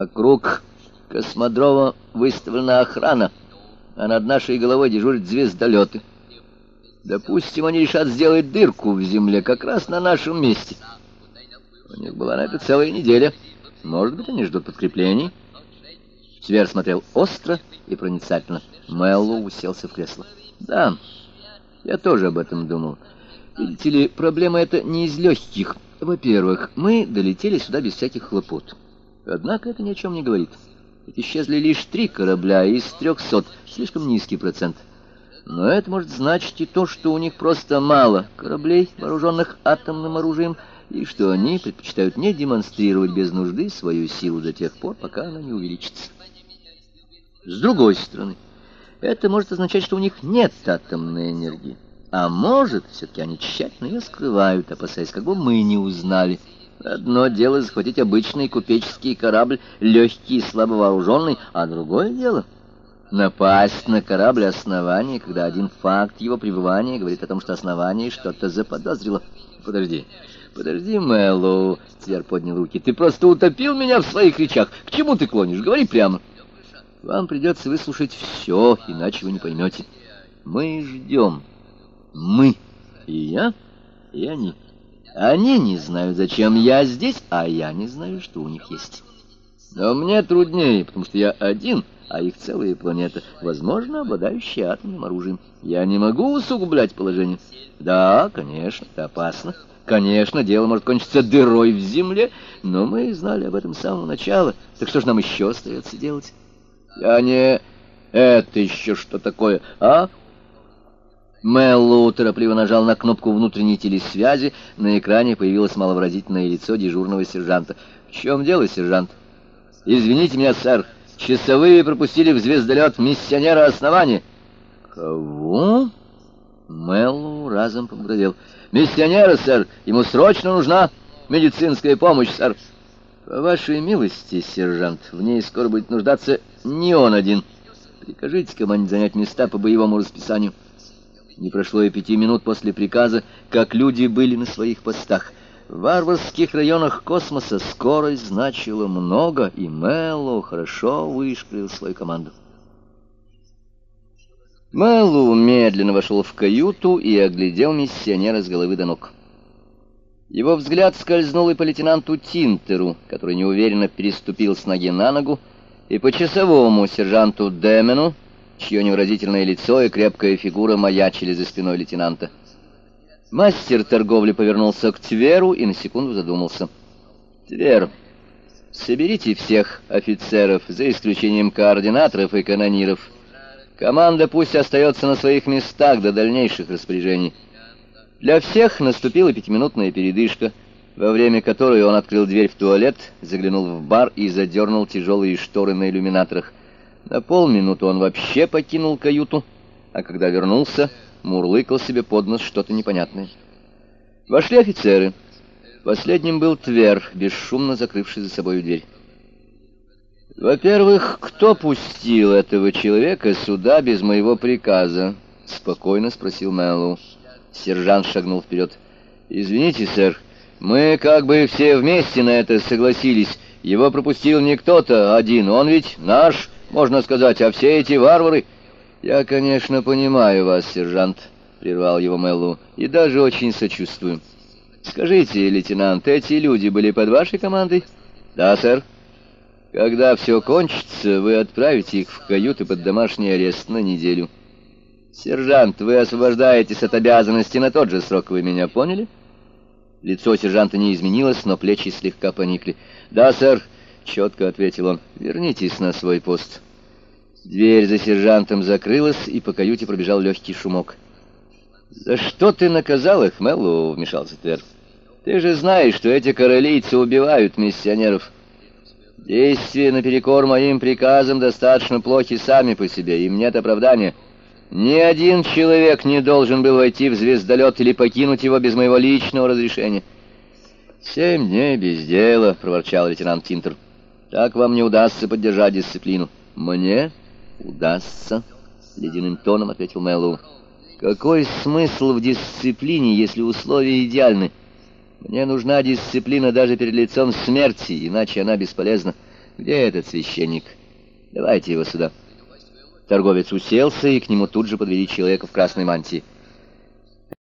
Вокруг космодрома выставлена охрана, а над нашей головой дежурят звездолеты. Допустим, они решат сделать дырку в земле как раз на нашем месте. У них была на это целая неделя. Может быть, они ждут подкреплений. Свер смотрел остро и проницательно. Мэллоу уселся в кресло. «Да, я тоже об этом думал. Видите ли, проблема эта не из легких. Во-первых, мы долетели сюда без всяких хлопот. Однако это ни о чем не говорит. Ведь исчезли лишь три корабля из трехсот, слишком низкий процент. Но это может значить и то, что у них просто мало кораблей, вооруженных атомным оружием, и что они предпочитают не демонстрировать без нужды свою силу до тех пор, пока она не увеличится. С другой стороны, это может означать, что у них нет атомной энергии. А может, все-таки они тщательно ее скрывают, опасаясь, как бы мы не узнали. Одно дело захватить обычный купеческий корабль, легкий и слабо вооруженный, а другое дело — напасть на корабль основания, когда один факт его пребывания говорит о том, что основание что-то заподозрило. Подожди, подожди, Мэллоу, Твер поднял руки, ты просто утопил меня в своих речах. К чему ты клонишь? Говори прямо. Вам придется выслушать все, иначе вы не поймете. Мы ждем. Мы. И я, и они. Они не знают, зачем я здесь, а я не знаю, что у них есть. Но мне труднее, потому что я один, а их целая планета, возможно, обладающая атомным оружием. Я не могу усугублять положение. Да, конечно, это опасно. Конечно, дело может кончиться дырой в земле, но мы знали об этом с самого начала. Так что же нам еще остается делать? Я не... Это еще что такое, а? Мэллоу торопливо нажал на кнопку внутренней телесвязи. На экране появилось маловыразительное лицо дежурного сержанта. «В чем дело, сержант?» «Извините меня, сэр. Часовые пропустили в звездолет миссионера основания». «Кого?» Мэллоу разом побагровел. «Миссионера, сэр. Ему срочно нужна медицинская помощь, сэр». «По вашей милости, сержант, в ней скоро будет нуждаться не он один. Прикажите команде занять места по боевому расписанию». Не прошло и пяти минут после приказа, как люди были на своих постах. В варварских районах космоса скорость значила много, и Мэллоу хорошо вышкрыл свою команду. Мэллоу медленно вошел в каюту и оглядел миссионера с головы до ног. Его взгляд скользнул и по лейтенанту Тинтеру, который неуверенно переступил с ноги на ногу, и по часовому сержанту Демену, чье невыразительное лицо и крепкая фигура маячили за спиной лейтенанта. Мастер торговли повернулся к Тверу и на секунду задумался. «Твер, соберите всех офицеров, за исключением координаторов и канониров. Команда пусть остается на своих местах до дальнейших распоряжений». Для всех наступила пятиминутная передышка, во время которой он открыл дверь в туалет, заглянул в бар и задернул тяжелые шторы на иллюминаторах. На полминуты он вообще покинул каюту, а когда вернулся, мурлыкал себе под нос что-то непонятное. Вошли офицеры. Последним был Твер, бесшумно закрывший за собой дверь. «Во-первых, кто пустил этого человека сюда без моего приказа?» — спокойно спросил Мэллоу. Сержант шагнул вперед. «Извините, сэр, мы как бы все вместе на это согласились. Его пропустил не кто-то один, он ведь наш...» можно сказать, а все эти варвары... Я, конечно, понимаю вас, сержант, — прервал его Мэллоу, — и даже очень сочувствую. Скажите, лейтенант, эти люди были под вашей командой? Да, сэр. Когда все кончится, вы отправите их в каюты под домашний арест на неделю. Сержант, вы освобождаетесь от обязанности на тот же срок, вы меня поняли? Лицо сержанта не изменилось, но плечи слегка поникли. Да, сэр, — четко ответил он. «Вернитесь на свой пост». Дверь за сержантом закрылась, и по каюте пробежал легкий шумок. «За что ты наказал их, Мэллоу?» — вмешался Твер. «Ты же знаешь, что эти королийцы убивают миссионеров. Действия наперекор моим приказам достаточно плохи сами по себе, им нет оправдания. Ни один человек не должен был войти в звездолет или покинуть его без моего личного разрешения». «Семь дней без дела», — проворчал лейтенант Тинтер. Так вам не удастся поддержать дисциплину. Мне удастся, ледяным тоном ответил Мэллоу. Какой смысл в дисциплине, если условия идеальны? Мне нужна дисциплина даже перед лицом смерти, иначе она бесполезна. Где этот священник? Давайте его сюда. Торговец уселся, и к нему тут же подвели человека в красной мантии.